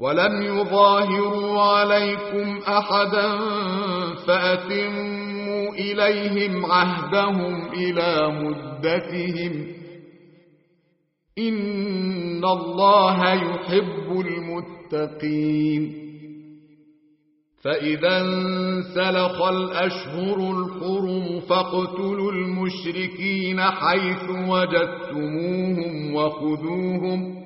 ولم يظاهروا عليكم أحدا فأتموا إليهم عهدهم إلى مدتهم. إن الله يحب المتقين. فإذا انسلخ الأشهر الحرم فاقتلوا المشركين حيث وجدتموهم وخذوهم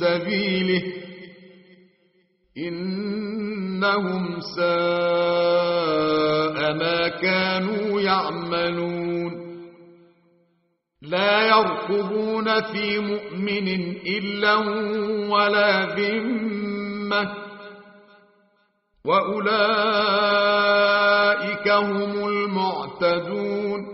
سبيله. إنهم ساء ما كانوا يعملون. لا يرقبون في مؤمن إلا ولا ذمة. وأولئك هم المعتدون.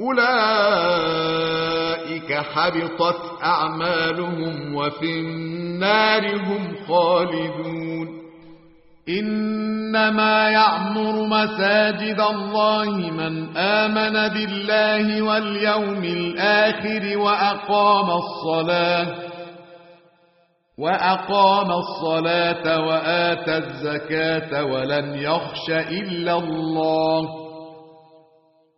أولئك حبطت أعمالهم وفي النار هم خالدون. إنما يعمر مساجد الله من آمن بالله واليوم الآخر وأقام الصلاة وأقام الصلاة وآتى الزكاة ولم يخش إلا الله.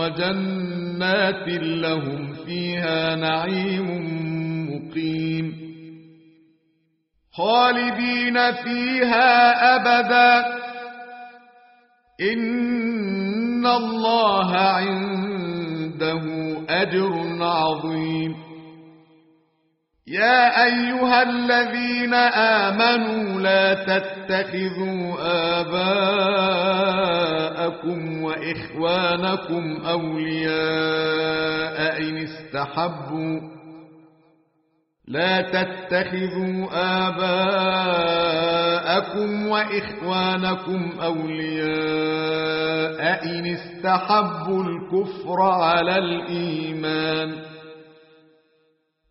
وجنات لهم فيها نعيم مقيم. خالدين فيها أبداً. إن الله عنده أجر عظيم. يا أيها الذين آمنوا لا تتخذوا آباءكم وإخوانكم أولياء إن استحبوا. لا تتخذوا آباءكم وإخوانكم أولياء إن استحبوا الكفر على الإيمان.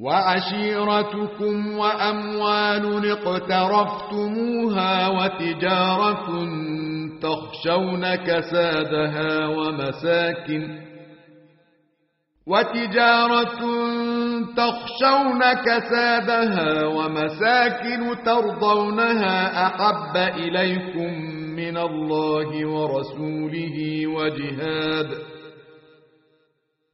وعشيرتكم وأموال اقترفتموها وتجارة تخشون كسادها ومساكن وتجارة تخشون كسادها ومساكن ترضونها أحب إليكم من الله ورسوله وجهاد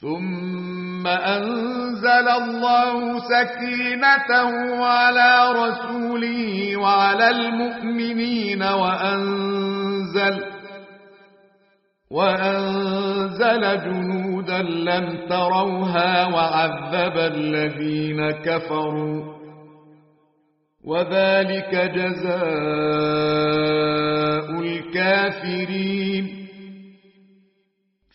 ثم أنزل الله سكينته على رسوله وعلى المؤمنين وأنزل وأنزل جنودا لم تروها وعذب الذين كفروا وذلك جزاء الكافرين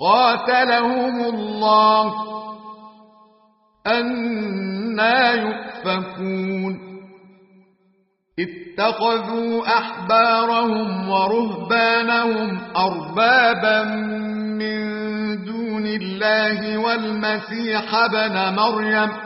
قاتلهم الله أنا يؤفكون. اتخذوا أحبارهم ورهبانهم أربابا من دون الله والمسيح ابن مريم.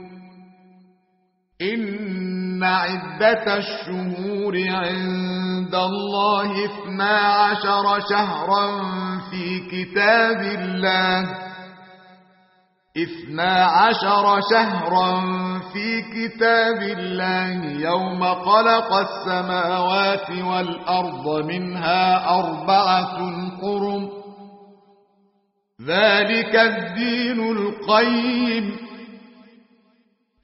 إن عدة الشهور عند الله اثنا عشر شهرا في كتاب الله اثنا عشر شهرا في كتاب الله يوم خلق السماوات والأرض منها أربعة حرم ذلك الدين القيم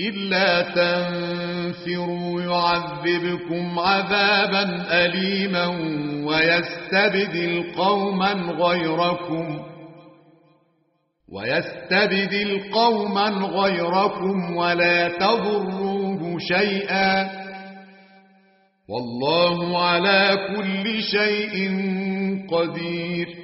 إلا تنفروا يعذبكم عذابا أليما ويستبدل قوما غيركم ويستبدل قوما غيركم ولا تضروه شيئا والله على كل شيء قدير.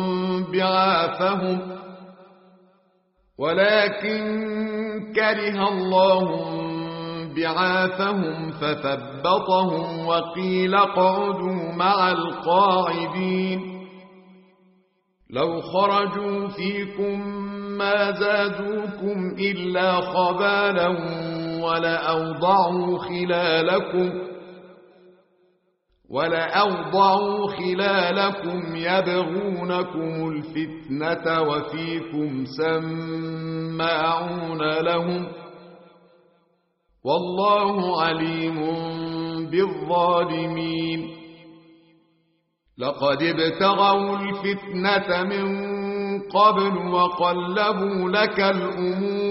بعافهم ولكن كره الله بعافهم فثبطهم وقيل اقعدوا مع القاعدين لو خرجوا فيكم ما زادوكم إلا خبالا ولأوضعوا خلالكم ولأوضعوا خلالكم يبغونكم الفتنة وفيكم سماعون لهم والله عليم بالظالمين لقد ابتغوا الفتنة من قبل وقلبوا لك الأمور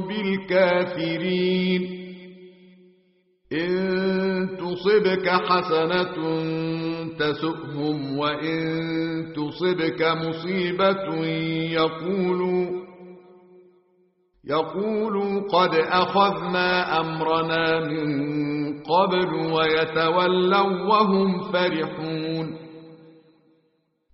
بالكافرين. إن تصبك حسنة تسؤهم وإن تصبك مصيبة يقولوا يقولوا قد أخذنا أمرنا من قبل ويتولوا وهم فرحون.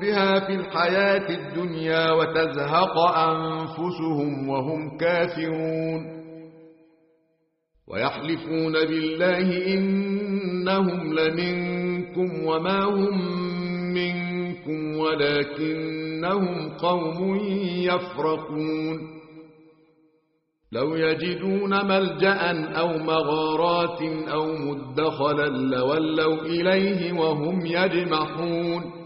بها في الحياة الدنيا وتزهق أنفسهم وهم كافرون. ويحلفون بالله إنهم لمنكم وما هم منكم ولكنهم قوم يفرقون. لو يجدون ملجأ أو مغارات أو مدخلا لولوا إليه وهم يجمحون.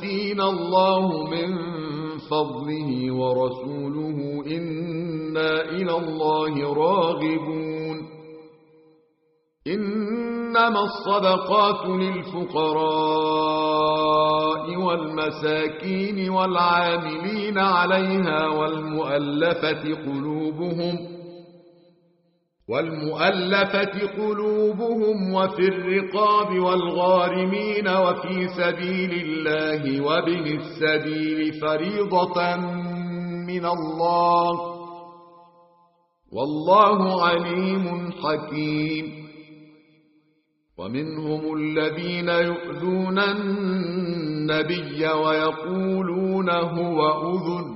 سيؤتينا الله من فضله ورسوله إنا إلى الله راغبون إنما الصدقات للفقراء والمساكين والعاملين عليها والمؤلفة قلوبهم والمؤلفة قلوبهم وفي الرقاب والغارمين وفي سبيل الله وابن السبيل فريضة من الله. والله عليم حكيم. ومنهم الذين يؤذون النبي ويقولون هو أذن.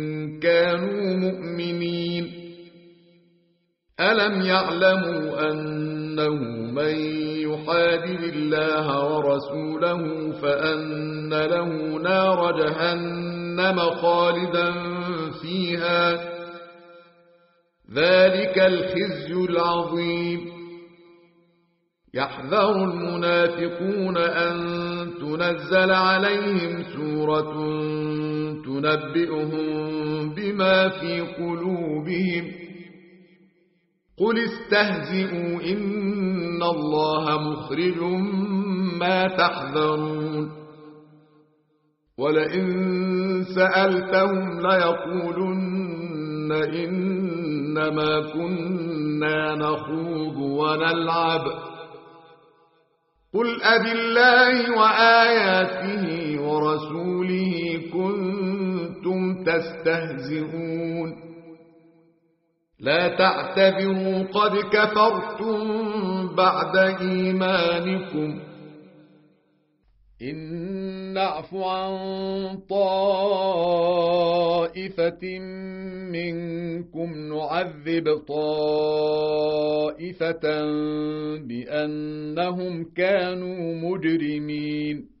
كانوا مؤمنين. ألم يعلموا أنه من يحادل الله ورسوله فأن له نار جهنم خالدا فيها؟ ذلك الخزي العظيم. يحذر المنافقون أن تنزل عليهم سورة تنبئهم بما في قلوبهم. قل استهزئوا إن الله مخرج ما تحذرون. ولئن سألتهم ليقولن إنما كنا نخوض ونلعب. قل أب الله وآياته ورسوله تستهزئون. لا تعتبروا قد كفرتم بعد إيمانكم. إن نعف عن طائفة منكم نعذب طائفة بأنهم كانوا مجرمين.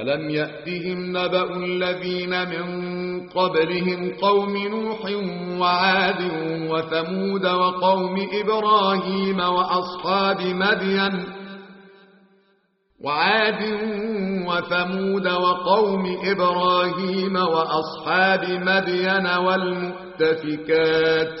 ألم يأتهم نبأ الذين من قبلهم قوم نوح وعاد وثمود وقوم إبراهيم وأصحاب مدين وعاد وثمود وقوم إبراهيم وأصحاب مدين والمؤتفكات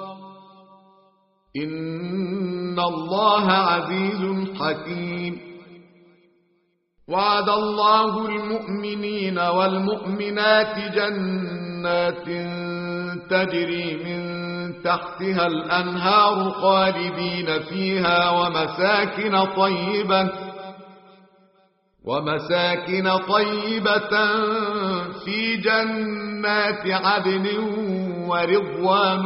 إن الله عزيز حكيم وعد الله المؤمنين والمؤمنات جنات تجري من تحتها الأنهار خالدين فيها ومساكن طيبة ومساكن طيبة في جنات عدن ورضوان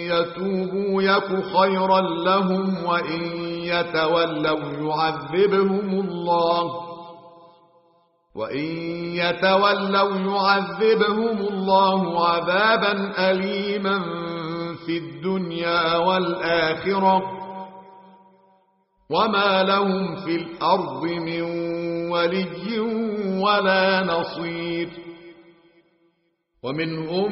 يتوبوا يك خيرا لهم وإن يتولوا يعذبهم الله وإن يتولوا يعذبهم الله عذابا أليما في الدنيا والآخرة وما لهم في الأرض من ولي ولا نصير ومنهم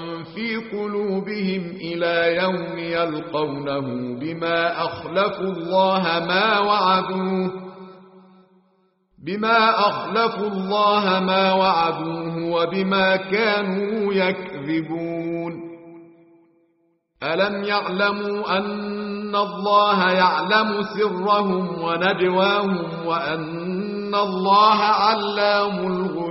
في قلوبهم إلى يوم يلقونه بما أخلفوا الله ما وعدوه بما أخلفوا الله ما وعدوه وبما كانوا يكذبون. ألم يعلموا أن الله يعلم سرهم ونجواهم وأن الله علام الغيوب؟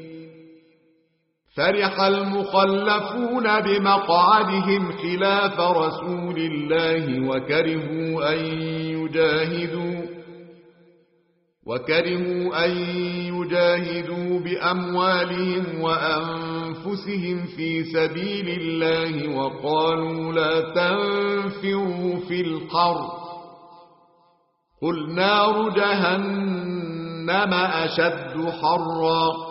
فرح المخلفون بمقعدهم خلاف رسول الله وكرهوا أن يجاهدوا وكرهوا أن يجاهدوا بأموالهم وأنفسهم في سبيل الله وقالوا لا تنفروا في الحر قل نار جهنم أشد حرًّا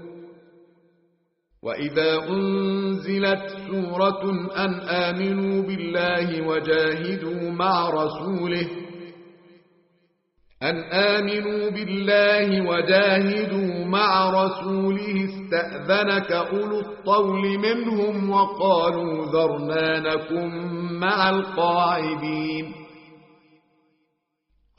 وإذا أنزلت سورة أن آمنوا بالله وجاهدوا مع رسوله أن آمنوا بالله وجاهدوا مع رسوله استأذنك أولو الطول منهم وقالوا ذرنا لكم مع القاعدين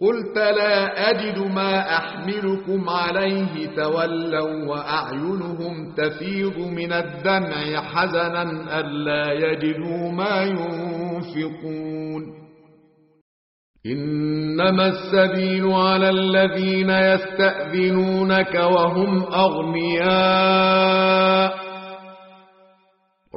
قلت لا أجد ما أحملكم عليه تولوا وأعينهم تفيض من الدمع حزنا ألا يجدوا ما ينفقون. إنما السبيل على الذين يستأذنونك وهم أغنياء.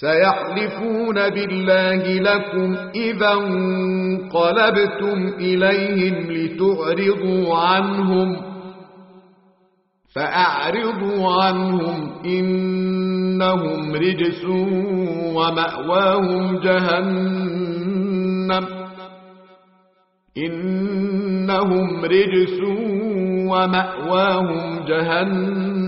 سيحلفون بالله لكم إذا انقلبتم إليهم لتعرضوا عنهم فأعرضوا عنهم إنهم رجس ومأواهم جهنم إنهم رجس ومأواهم جهنم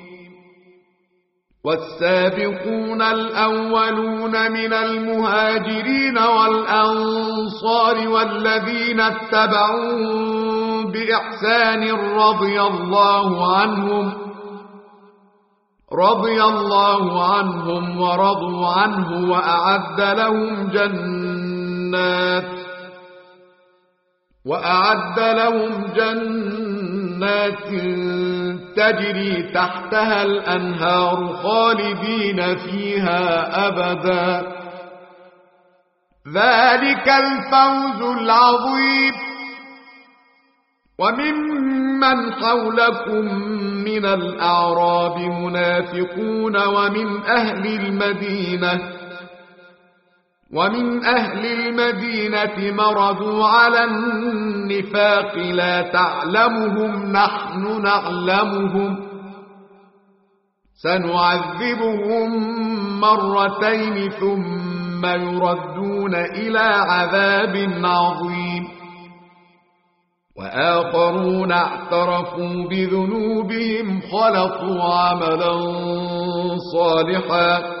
والسابقون الأولون من المهاجرين والأنصار والذين اتبعوا بإحسان رضي الله عنهم رضي الله عنهم ورضوا عنه وأعد لهم جنات وأعد لهم جنات تجري تحتها الأنهار خالدين فيها أبدا. ذلك الفوز العظيم. وممن حولكم من الأعراب منافقون ومن أهل المدينة ومن أهل المدينة مرضوا على النفاق لا تعلمهم نحن نعلمهم سنعذبهم مرتين ثم يردون إلى عذاب عظيم وآخرون اعترفوا بذنوبهم خلطوا عملا صالحا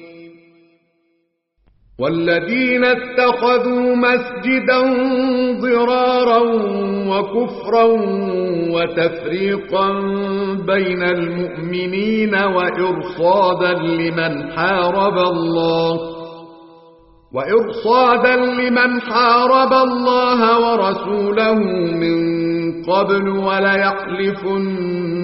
والذين اتخذوا مسجدا ضرارا وكفرا وتفريقا بين المؤمنين وإرصادا لمن حارب الله وإرصادا لمن حارب الله ورسوله من قبل وليحلفن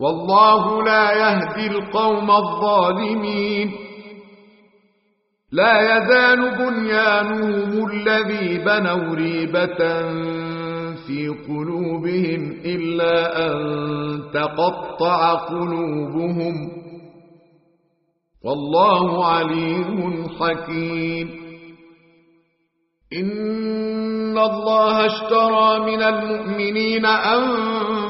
والله لا يهدي القوم الظالمين. لا يزال بنيانهم الذي بنوا ريبة في قلوبهم إلا أن تقطع قلوبهم. والله عليم حكيم. إن الله اشترى من المؤمنين